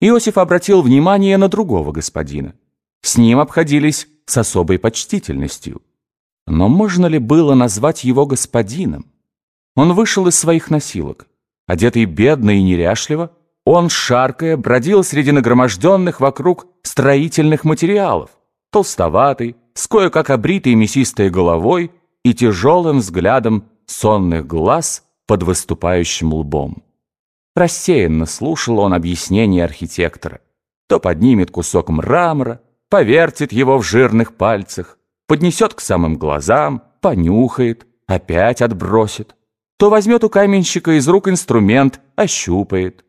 Иосиф обратил внимание на другого господина. С ним обходились с особой почтительностью. Но можно ли было назвать его господином? Он вышел из своих носилок. Одетый бедно и неряшливо, он, шаркая, бродил среди нагроможденных вокруг строительных материалов, толстоватый, с кое-как обритой мясистой головой и тяжелым взглядом сонных глаз под выступающим лбом. Рассеянно слушал он объяснение архитектора. То поднимет кусок мрамора, повертит его в жирных пальцах, поднесет к самым глазам, понюхает, опять отбросит. То возьмет у каменщика из рук инструмент, ощупает.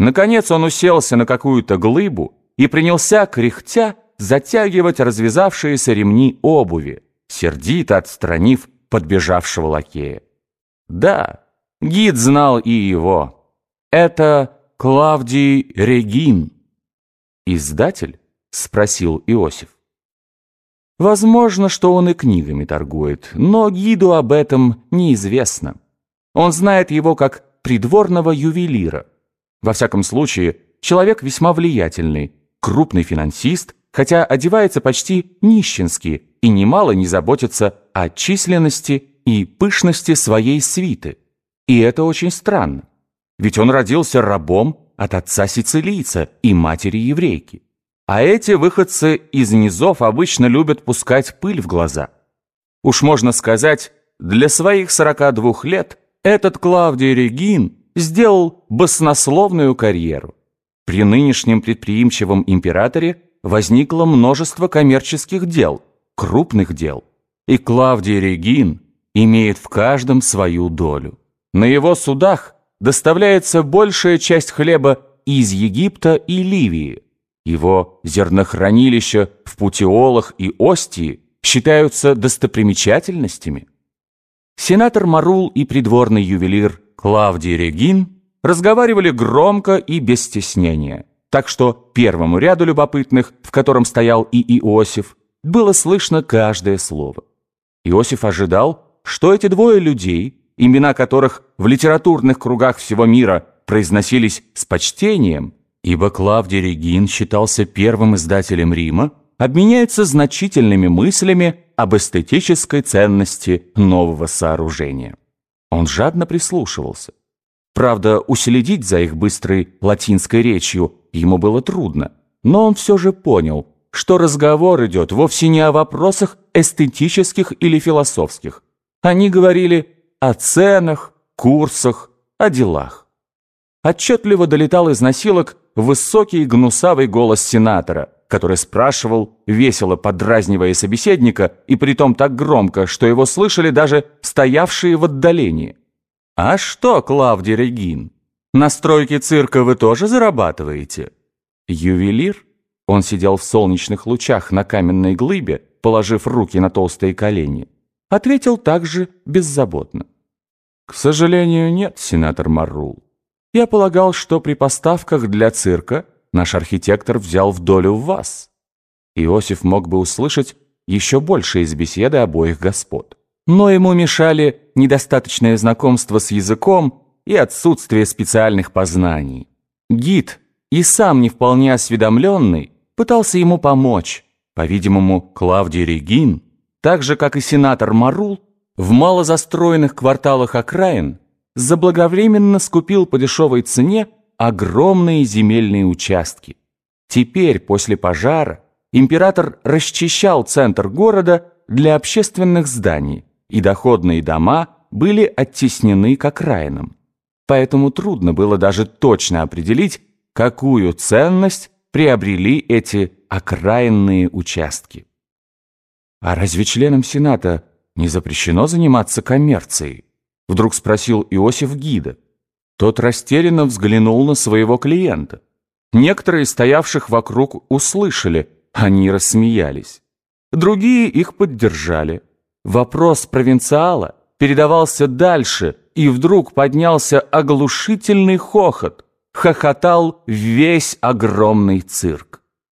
Наконец он уселся на какую-то глыбу и принялся, кряхтя, затягивать развязавшиеся ремни обуви, сердито отстранив подбежавшего лакея. Да, гид знал и его. Это Клавдий Регин. «Издатель?» — спросил Иосиф. Возможно, что он и книгами торгует, но гиду об этом неизвестно. Он знает его как придворного ювелира. Во всяком случае, человек весьма влиятельный, крупный финансист, хотя одевается почти нищенски и немало не заботится о численности и пышности своей свиты. И это очень странно. Ведь он родился рабом от отца сицилийца и матери еврейки. А эти выходцы из низов обычно любят пускать пыль в глаза. Уж можно сказать, для своих 42 лет этот Клавдий Регин сделал баснословную карьеру. При нынешнем предприимчивом императоре возникло множество коммерческих дел, крупных дел. И Клавдий Регин имеет в каждом свою долю. На его судах доставляется большая часть хлеба из Египта и Ливии. Его зернохранилища в Путиолах и Остии считаются достопримечательностями. Сенатор Марул и придворный ювелир Клавдий Регин разговаривали громко и без стеснения, так что первому ряду любопытных, в котором стоял и Иосиф, было слышно каждое слово. Иосиф ожидал, что эти двое людей, имена которых в литературных кругах всего мира произносились с почтением, ибо Клавдий Регин считался первым издателем Рима, обменяются значительными мыслями об эстетической ценности нового сооружения. Он жадно прислушивался. Правда, уследить за их быстрой латинской речью ему было трудно, но он все же понял, что разговор идет вовсе не о вопросах эстетических или философских, они говорили о ценах, курсах, о делах. Отчетливо долетал из носилок высокий гнусавый голос сенатора, который спрашивал, весело подразнивая собеседника, и притом так громко, что его слышали даже стоявшие в отдалении. «А что, Клавдий Регин, на стройке цирка вы тоже зарабатываете?» Ювелир, он сидел в солнечных лучах на каменной глыбе, положив руки на толстые колени, ответил также беззаботно. «К сожалению, нет, сенатор Маррул. Я полагал, что при поставках для цирка наш архитектор взял в долю вас». Иосиф мог бы услышать еще больше из беседы обоих господ. Но ему мешали недостаточное знакомство с языком и отсутствие специальных познаний. Гид, и сам не вполне осведомленный, пытался ему помочь. По-видимому, Клавдий Регин так же, как и сенатор Марул, в малозастроенных кварталах окраин заблаговременно скупил по дешевой цене огромные земельные участки. Теперь, после пожара, император расчищал центр города для общественных зданий, и доходные дома были оттеснены к окраинам. Поэтому трудно было даже точно определить, какую ценность приобрели эти окраинные участки. «А разве членам Сената не запрещено заниматься коммерцией?» Вдруг спросил Иосиф гида. Тот растерянно взглянул на своего клиента. Некоторые стоявших вокруг услышали, они рассмеялись. Другие их поддержали. Вопрос провинциала передавался дальше, и вдруг поднялся оглушительный хохот. Хохотал весь огромный цирк.